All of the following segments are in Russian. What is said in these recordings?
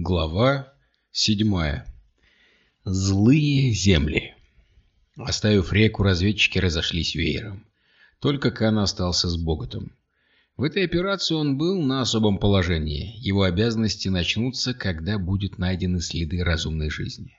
Глава седьмая. Злые земли. Оставив реку, разведчики разошлись веером. Только Кан остался с Боготом. В этой операции он был на особом положении. Его обязанности начнутся, когда будут найдены следы разумной жизни.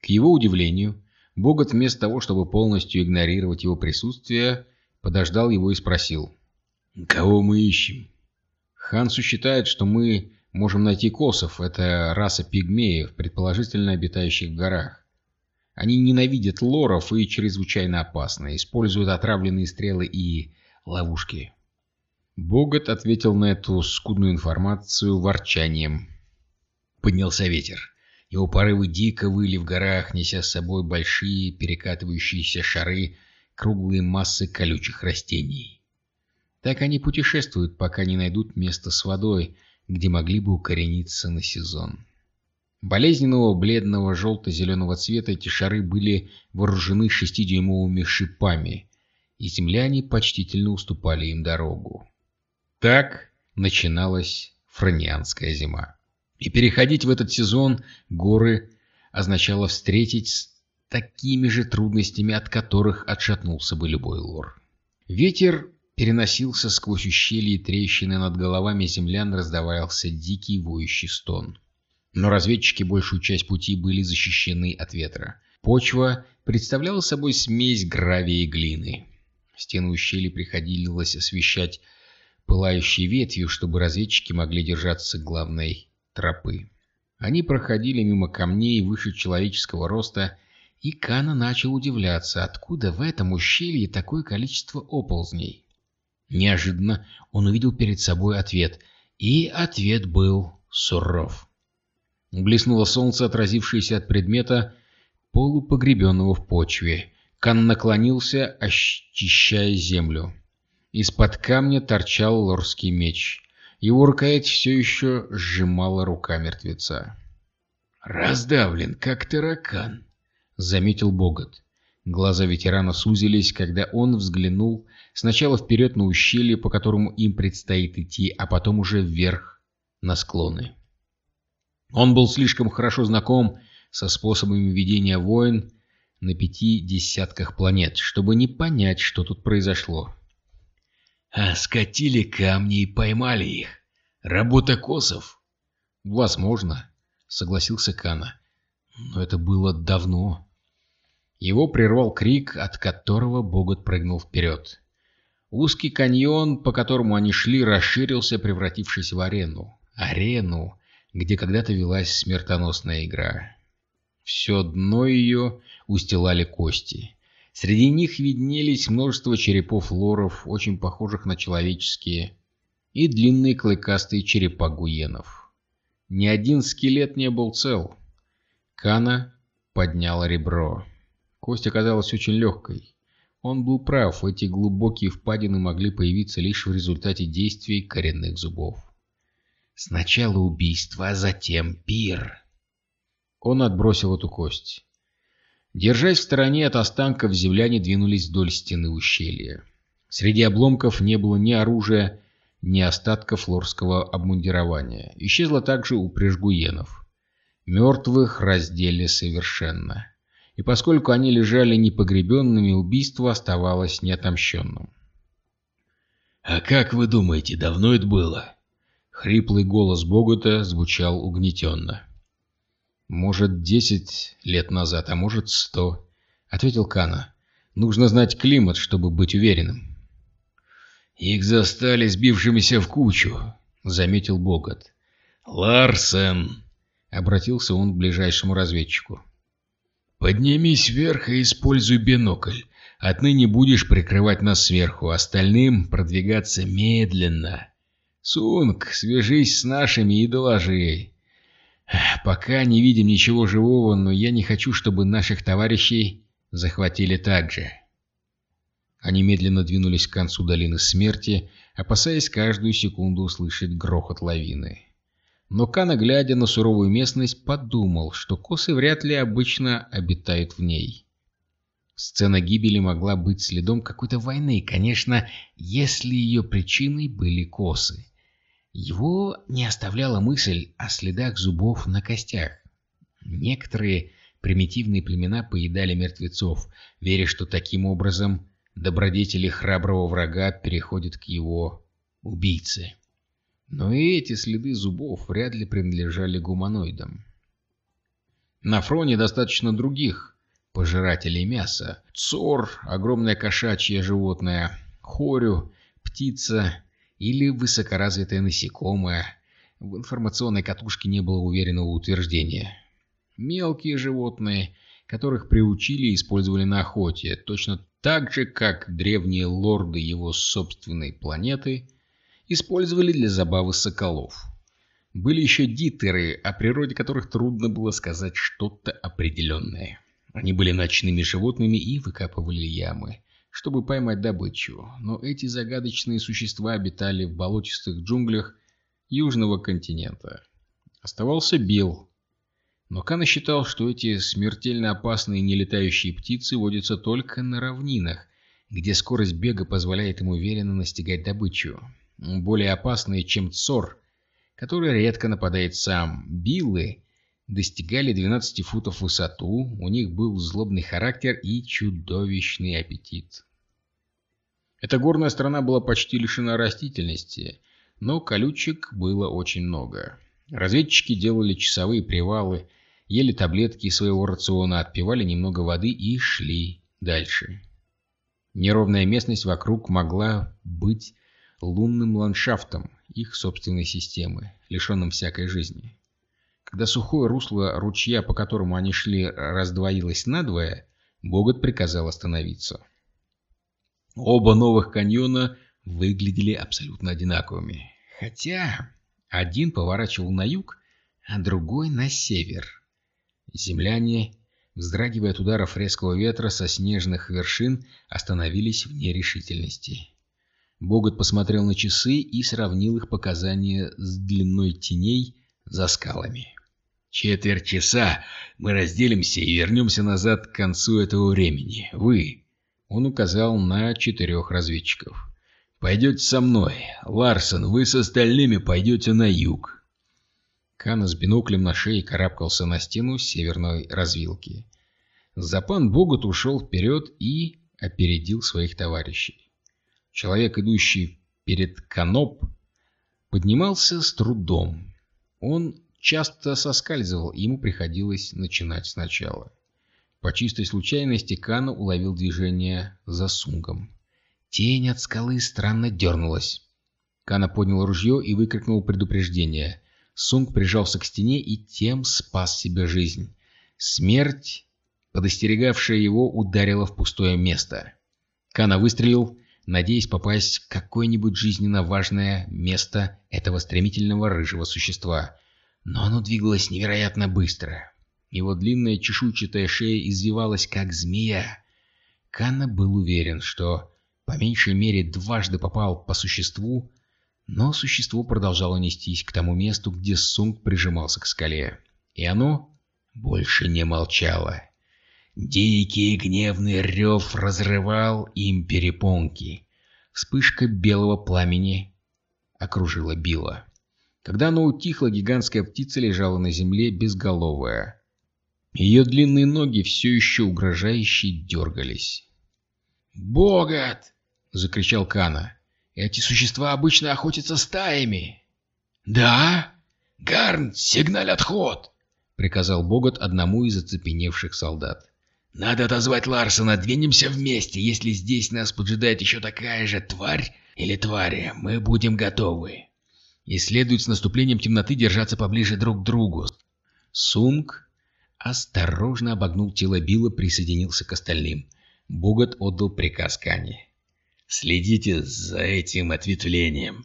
К его удивлению, Богот вместо того, чтобы полностью игнорировать его присутствие, подождал его и спросил. «Кого мы ищем?» «Хансу считает, что мы Можем найти косов, это раса пигмеев, предположительно обитающих в горах. Они ненавидят лоров и чрезвычайно опасны, используют отравленные стрелы и ловушки. Богат ответил на эту скудную информацию ворчанием. Поднялся ветер. Его порывы дико выли в горах, неся с собой большие перекатывающиеся шары, круглые массы колючих растений. Так они путешествуют, пока не найдут место с водой, где могли бы укорениться на сезон. Болезненного бледного желто-зеленого цвета эти шары были вооружены шестидюймовыми шипами, и земляне почтительно уступали им дорогу. Так начиналась фронианская зима. И переходить в этот сезон горы означало встретить с такими же трудностями, от которых отшатнулся бы любой лор. Ветер переносился сквозь ущелья и трещины над головами землян раздавался дикий воющий стон. Но разведчики большую часть пути были защищены от ветра. Почва представляла собой смесь гравия и глины. Стены ущелья приходилось освещать пылающей ветвью, чтобы разведчики могли держаться главной тропы. Они проходили мимо камней выше человеческого роста, и Кана начал удивляться, откуда в этом ущелье такое количество оползней. Неожиданно он увидел перед собой ответ, и ответ был суров. Блеснуло солнце, отразившееся от предмета, полупогребенного в почве. Кан наклонился, очищая землю. Из-под камня торчал лорский меч. Его рукоять все еще сжимала рука мертвеца. «Раздавлен, как таракан», — заметил Богот. Глаза ветерана сузились, когда он взглянул Сначала вперед на ущелье, по которому им предстоит идти, а потом уже вверх на склоны. Он был слишком хорошо знаком со способами ведения войн на пяти десятках планет, чтобы не понять, что тут произошло. А скатили камни и поймали их. Работа косов? Возможно, согласился Кана. Но это было давно. Его прервал крик, от которого Богот прыгнул вперед. Узкий каньон, по которому они шли, расширился, превратившись в арену. Арену, где когда-то велась смертоносная игра. Все дно ее устилали кости. Среди них виднелись множество черепов лоров, очень похожих на человеческие, и длинные клыкастые черепа гуенов. Ни один скелет не был цел. Кана подняла ребро. Кость оказалась очень легкой. Он был прав, эти глубокие впадины могли появиться лишь в результате действий коренных зубов. Сначала убийство, а затем пир. Он отбросил эту кость. Держась в стороне от останков, земляне двинулись вдоль стены ущелья. Среди обломков не было ни оружия, ни остатков лорского обмундирования. Исчезла также упряжь гуенов. Мертвых раздели совершенно и поскольку они лежали непогребенными, убийство оставалось неотомщенным. «А как вы думаете, давно это было?» Хриплый голос Богута звучал угнетенно. «Может, десять лет назад, а может, сто», — ответил Кана. «Нужно знать климат, чтобы быть уверенным». «Их застали сбившимися в кучу», — заметил Богот. «Ларсен», — обратился он к ближайшему разведчику. «Поднимись вверх и используй бинокль. Отныне будешь прикрывать нас сверху, остальным продвигаться медленно. Сунг, свяжись с нашими и доложи. Пока не видим ничего живого, но я не хочу, чтобы наших товарищей захватили так же». Они медленно двинулись к концу долины смерти, опасаясь каждую секунду услышать грохот лавины. Но Кана, глядя на суровую местность, подумал, что косы вряд ли обычно обитают в ней. Сцена гибели могла быть следом какой-то войны, конечно, если ее причиной были косы. Его не оставляла мысль о следах зубов на костях. Некоторые примитивные племена поедали мертвецов, веря, что таким образом добродетели храброго врага переходят к его убийце. Но и эти следы зубов вряд ли принадлежали гуманоидам. На фроне достаточно других пожирателей мяса. Цор, огромное кошачье животное, хорю, птица или высокоразвитое насекомое. В информационной катушке не было уверенного утверждения. Мелкие животные, которых приучили и использовали на охоте, точно так же, как древние лорды его собственной планеты использовали для забавы соколов. Были еще дитеры, о природе которых трудно было сказать что-то определенное. Они были ночными животными и выкапывали ямы, чтобы поймать добычу, но эти загадочные существа обитали в болотистых джунглях южного континента. Оставался Билл, но Кана считал, что эти смертельно опасные нелетающие птицы водятся только на равнинах, где скорость бега позволяет им уверенно настигать добычу. Более опасные, чем Цор, который редко нападает сам. Биллы достигали 12 футов в высоту, у них был злобный характер и чудовищный аппетит. Эта горная страна была почти лишена растительности, но колючек было очень много. Разведчики делали часовые привалы, ели таблетки из своего рациона, отпивали немного воды и шли дальше. Неровная местность вокруг могла быть лунным ландшафтом их собственной системы, лишенным всякой жизни. Когда сухое русло ручья, по которому они шли, раздвоилось надвое, Богот приказал остановиться. Оба новых каньона выглядели абсолютно одинаковыми. Хотя один поворачивал на юг, а другой на север. Земляне, вздрагивая от ударов резкого ветра со снежных вершин, остановились в нерешительности. Богот посмотрел на часы и сравнил их показания с длиной теней за скалами. «Четверть часа мы разделимся и вернемся назад к концу этого времени. Вы...» Он указал на четырех разведчиков. «Пойдете со мной. Ларсон, вы с остальными пойдете на юг». Кана с биноклем на шее карабкался на стену северной развилки. Запан Богот ушел вперед и опередил своих товарищей. Человек, идущий перед Каноп, поднимался с трудом. Он часто соскальзывал, и ему приходилось начинать сначала. По чистой случайности Кана уловил движение за сунгом. Тень от скалы странно дернулась. Кана поднял ружье и выкрикнул предупреждение. Сунг прижался к стене и тем спас себе жизнь. Смерть, подостерегавшая его, ударила в пустое место. Кана выстрелил, надеясь попасть в какое-нибудь жизненно важное место этого стремительного рыжего существа. Но оно двигалось невероятно быстро. Его длинная чешуйчатая шея извивалась, как змея. Канна был уверен, что по меньшей мере дважды попал по существу, но существо продолжало нестись к тому месту, где Сунг прижимался к скале. И оно больше не молчало. Дикий гневный рев разрывал им перепонки. Вспышка белого пламени окружила Билла. Когда оно утихло, гигантская птица лежала на земле безголовая. Ее длинные ноги все еще угрожающе дергались. «Богат!» — закричал Кана. «Эти существа обычно охотятся стаями!» «Да? Гарн, сигналь отход!» — приказал Богат одному из оцепеневших солдат. «Надо отозвать Ларсона, двинемся вместе. Если здесь нас поджидает еще такая же тварь или твари, мы будем готовы. И следует с наступлением темноты держаться поближе друг к другу». Сунг осторожно обогнул тело Билла, присоединился к остальным. Богат отдал приказ Кане. «Следите за этим ответвлением».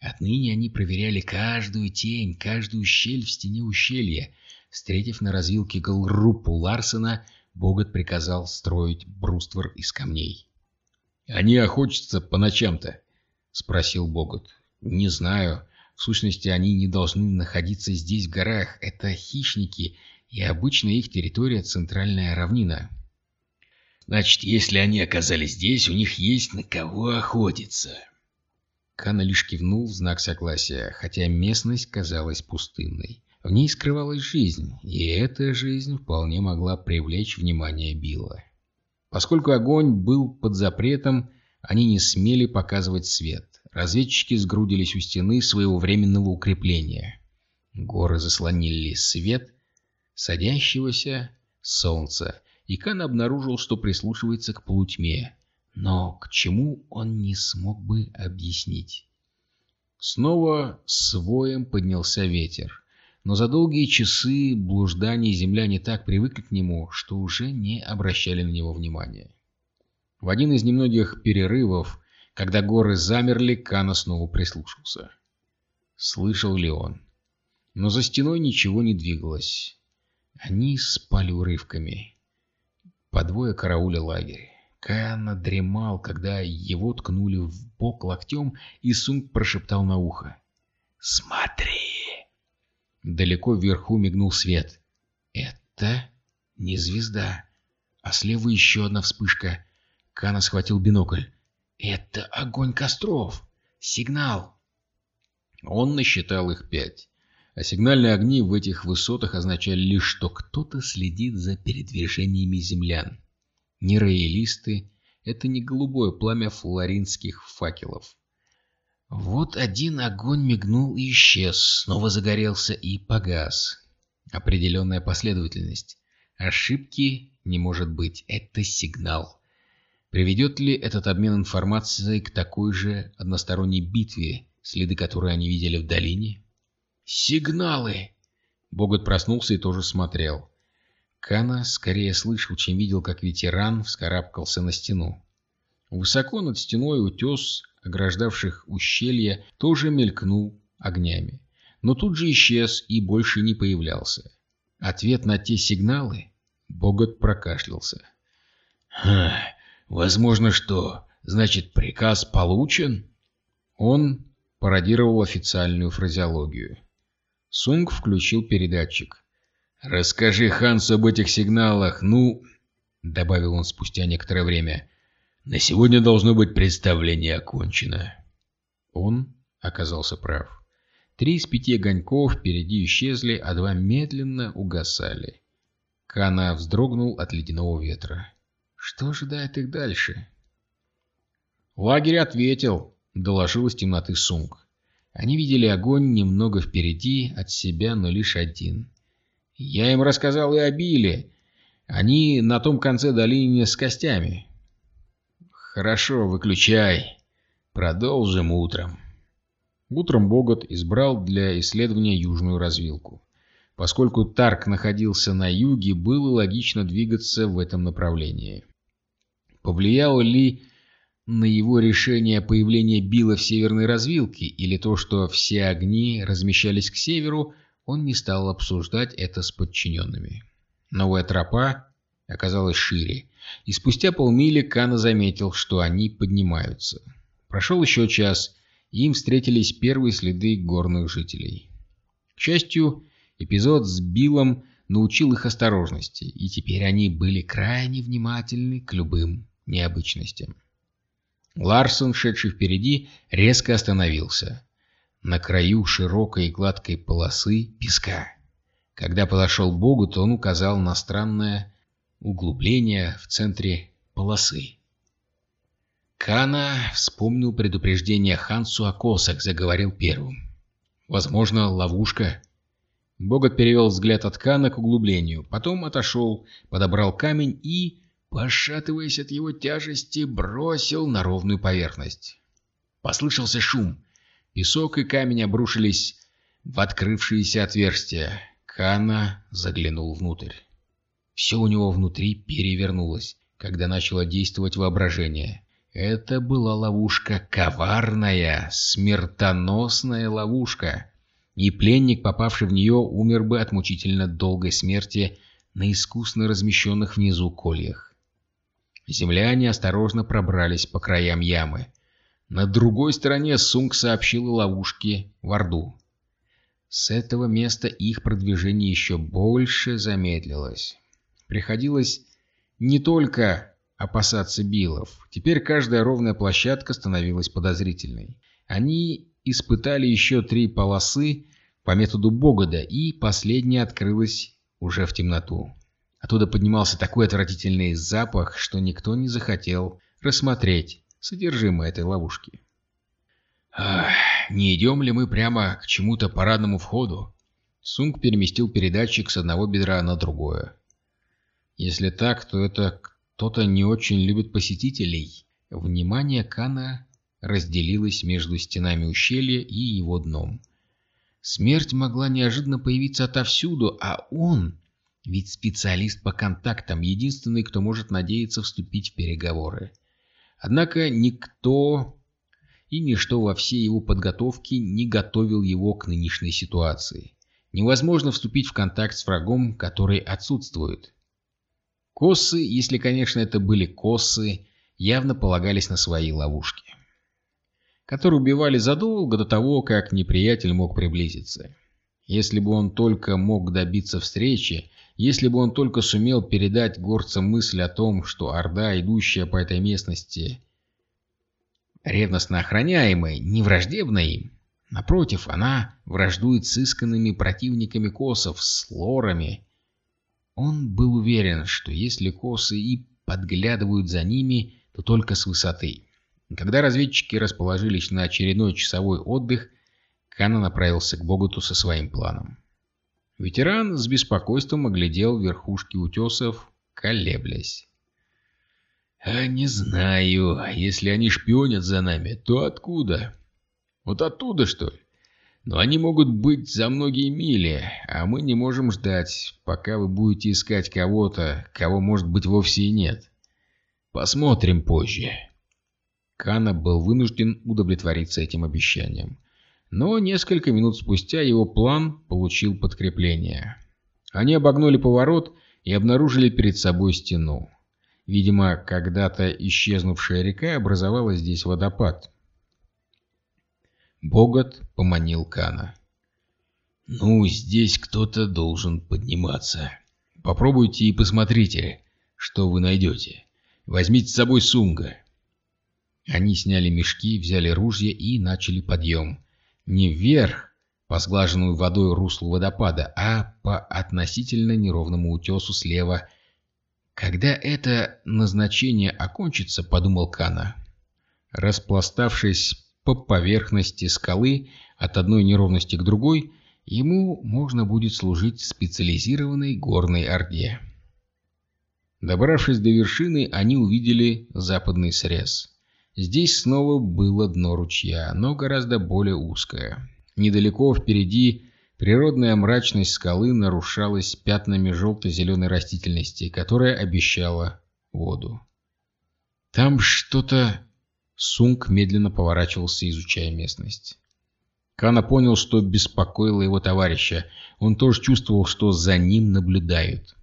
Отныне они проверяли каждую тень, каждую щель в стене ущелья. Встретив на развилке группу Ларсена, Богат приказал строить бруствер из камней. «Они охотятся по ночам-то?» — спросил Богат. «Не знаю. В сущности, они не должны находиться здесь, в горах. Это хищники, и обычно их территория — центральная равнина». «Значит, если они оказались здесь, у них есть на кого охотиться». Кана лишь кивнул в знак согласия, хотя местность казалась пустынной. В ней скрывалась жизнь, и эта жизнь вполне могла привлечь внимание Билла. Поскольку огонь был под запретом, они не смели показывать свет. Разведчики сгрудились у стены своего временного укрепления. Горы заслонили свет садящегося солнца, и Кан обнаружил, что прислушивается к полутьме. Но к чему он не смог бы объяснить. Снова с воем поднялся ветер, но за долгие часы блужданий земляне так привыкли к нему, что уже не обращали на него внимания. В один из немногих перерывов, когда горы замерли, Кана снова прислушался. Слышал ли он? Но за стеной ничего не двигалось. Они спали урывками. По двое карауля лагерь. Каана дремал, когда его ткнули в бок локтем, и Сунг прошептал на ухо. «Смотри!» Далеко вверху мигнул свет. «Это не звезда, а слева еще одна вспышка». Кана схватил бинокль. «Это огонь костров! Сигнал!» Он насчитал их пять. А сигнальные огни в этих высотах означали лишь, что кто-то следит за передвижениями землян. Не роялисты, это не голубое пламя флоринских факелов. Вот один огонь мигнул и исчез, снова загорелся и погас. Определенная последовательность. Ошибки не может быть, это сигнал. Приведет ли этот обмен информацией к такой же односторонней битве, следы которой они видели в долине? Сигналы! Богот проснулся и тоже смотрел. Кана скорее слышал, чем видел, как ветеран вскарабкался на стену. Высоко над стеной утес, ограждавших ущелье, тоже мелькнул огнями. Но тут же исчез и больше не появлялся. Ответ на те сигналы Богот прокашлялся. «Ха, возможно, что? Значит, приказ получен?» Он пародировал официальную фразеологию. Сунг включил передатчик. «Расскажи Хансу об этих сигналах, ну...» — добавил он спустя некоторое время. «На сегодня должно быть представление окончено». Он оказался прав. Три из пяти огоньков впереди исчезли, а два медленно угасали. Кана вздрогнул от ледяного ветра. Что ожидает их дальше? Лагерь ответил, доложил из темноты Сунг. Они видели огонь немного впереди от себя, но лишь один. Я им рассказал и о Билле. Они на том конце долины с костями. Хорошо, выключай. Продолжим утром. Утром Богот избрал для исследования южную развилку. Поскольку Тарк находился на юге, было логично двигаться в этом направлении. Повлияло ли на его решение появление Билла в северной развилке или то, что все огни размещались к северу, он не стал обсуждать это с подчиненными. Новая тропа оказалась шире, и спустя полмили Кана заметил, что они поднимаются. Прошел еще час, и им встретились первые следы горных жителей. К счастью, эпизод с Биллом научил их осторожности, и теперь они были крайне внимательны к любым необычностям. Ларсон, шедший впереди, резко остановился. На краю широкой и гладкой полосы песка. Когда подошел Богу, то он указал на странное углубление в центре полосы. Кана вспомнил предупреждение Хансу о косах, заговорил первым. «Возможно, ловушка». Богот перевел взгляд от Кана к углублению, потом отошел, подобрал камень и пошатываясь от его тяжести, бросил на ровную поверхность. Послышался шум. Песок и камень обрушились в открывшиеся отверстия. Кана заглянул внутрь. Все у него внутри перевернулось, когда начало действовать воображение. Это была ловушка коварная, смертоносная ловушка. И пленник, попавший в нее, умер бы от мучительно долгой смерти на искусно размещенных внизу кольях. Земляне осторожно пробрались по краям ямы. На другой стороне Сунг сообщил о ловушке в Орду. С этого места их продвижение еще больше замедлилось. Приходилось не только опасаться билов. Теперь каждая ровная площадка становилась подозрительной. Они испытали еще три полосы по методу Богода, и последняя открылась уже в темноту. Оттуда поднимался такой отвратительный запах, что никто не захотел рассмотреть содержимое этой ловушки. «Ах, не идем ли мы прямо к чему-то парадному входу?» Сунг переместил передатчик с одного бедра на другое. Если так, то это кто-то не очень любит посетителей. Внимание Кана разделилось между стенами ущелья и его дном. Смерть могла неожиданно появиться отовсюду, а он, ведь специалист по контактам, единственный, кто может надеяться вступить в переговоры. Однако никто и ничто во всей его подготовке не готовил его к нынешней ситуации. Невозможно вступить в контакт с врагом, который отсутствует. Косы, если, конечно, это были косы, явно полагались на свои ловушки, которые убивали задолго до того, как неприятель мог приблизиться. Если бы он только мог добиться встречи, если бы он только сумел передать горцам мысль о том, что Орда, идущая по этой местности, ревностно охраняемая, не враждебна им, Напротив, она враждует с исканными противниками косов, с лорами. Он был уверен, что если косы и подглядывают за ними, то только с высоты. Когда разведчики расположились на очередной часовой отдых, Кана направился к Боготу со своим планом. Ветеран с беспокойством оглядел верхушки утесов, колеблясь. «А не знаю, если они шпионят за нами, то откуда?» Вот оттуда, что ли? Но они могут быть за многие мили, а мы не можем ждать, пока вы будете искать кого-то, кого, может быть, вовсе и нет. Посмотрим позже. Кана был вынужден удовлетвориться этим обещанием. Но несколько минут спустя его план получил подкрепление. Они обогнули поворот и обнаружили перед собой стену. Видимо, когда-то исчезнувшая река образовала здесь водопад, Богот поманил Кана. «Ну, здесь кто-то должен подниматься. Попробуйте и посмотрите, что вы найдете. Возьмите с собой Сунга». Они сняли мешки, взяли ружья и начали подъем. Не вверх, по сглаженную водой руслу водопада, а по относительно неровному утесу слева. «Когда это назначение окончится», — подумал Кана, распластавшись по поверхности скалы от одной неровности к другой, ему можно будет служить специализированной горной орде. Добравшись до вершины, они увидели западный срез. Здесь снова было дно ручья, но гораздо более узкое. Недалеко впереди природная мрачность скалы нарушалась пятнами желто-зеленой растительности, которая обещала воду. «Там что-то Сунг медленно поворачивался, изучая местность. Кана понял, что беспокоило его товарища. Он тоже чувствовал, что за ним наблюдают.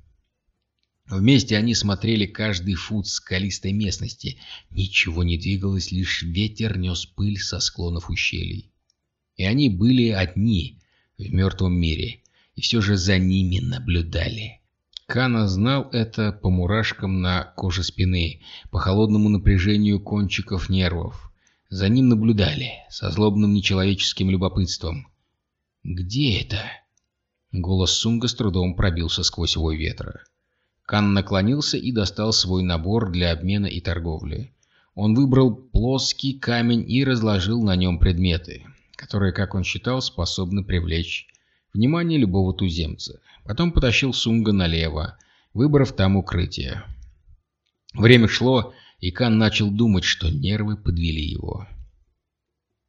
Вместе они смотрели каждый фут скалистой местности. Ничего не двигалось, лишь ветер нес пыль со склонов ущелий. И они были одни в мертвом мире, и все же за ними наблюдали. Кана знал это по мурашкам на коже спины, по холодному напряжению кончиков нервов. За ним наблюдали, со злобным нечеловеческим любопытством. «Где это?» Голос Сунга с трудом пробился сквозь вой ветра. Кан наклонился и достал свой набор для обмена и торговли. Он выбрал плоский камень и разложил на нем предметы, которые, как он считал, способны привлечь внимание любого туземца. Потом потащил Сунга налево, выбрав там укрытие. Время шло, и Кан начал думать, что нервы подвели его.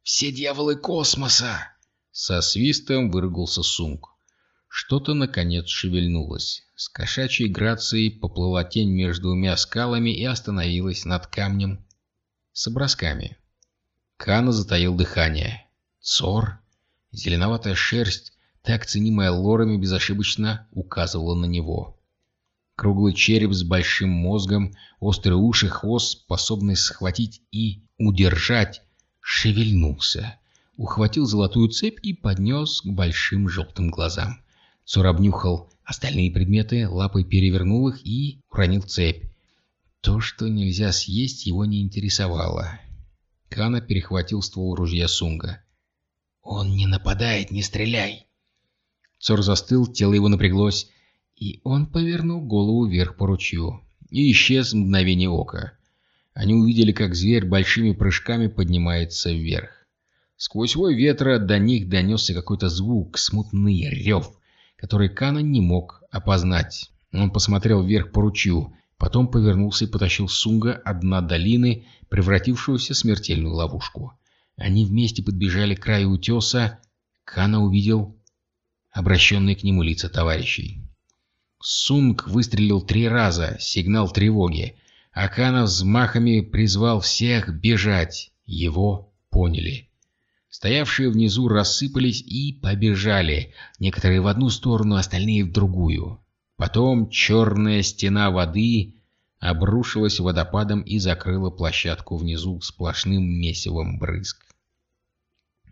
«Все дьяволы космоса!» Со свистом выругался Сунг. Что-то, наконец, шевельнулось. С кошачьей грацией поплыла тень между двумя скалами и остановилась над камнем с образками. Кана затаил дыхание. Цор, зеленоватая шерсть, так ценимая лорами безошибочно указывала на него. Круглый череп с большим мозгом, острые уши, хвост, способный схватить и удержать, шевельнулся. Ухватил золотую цепь и поднес к большим желтым глазам. Цур обнюхал остальные предметы, лапой перевернул их и уронил цепь. То, что нельзя съесть, его не интересовало. Кана перехватил ствол ружья Сунга. «Он не нападает, не стреляй!» Цор застыл, тело его напряглось, и он повернул голову вверх по ручью и исчез мгновение ока. Они увидели, как зверь большими прыжками поднимается вверх. Сквозь вой ветра до них донесся какой-то звук, смутный рев, который Кана не мог опознать. Он посмотрел вверх по ручью, потом повернулся и потащил Сунга от дна долины, превратившегося в смертельную ловушку. Они вместе подбежали к краю утеса. Кана увидел обращенные к нему лица товарищей. Сунг выстрелил три раза, сигнал тревоги. Акана взмахами призвал всех бежать. Его поняли. Стоявшие внизу рассыпались и побежали. Некоторые в одну сторону, остальные в другую. Потом черная стена воды обрушилась водопадом и закрыла площадку внизу сплошным месивом брызг.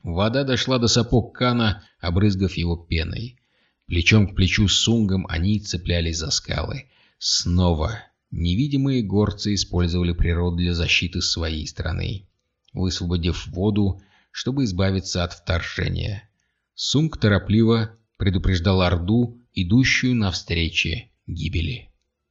Вода дошла до сапог Кана, обрызгав его пеной. Плечом к плечу с Сунгом они цеплялись за скалы. Снова невидимые горцы использовали природу для защиты своей страны, высвободив воду, чтобы избавиться от вторжения. Сунг торопливо предупреждал Орду, идущую навстречу гибели.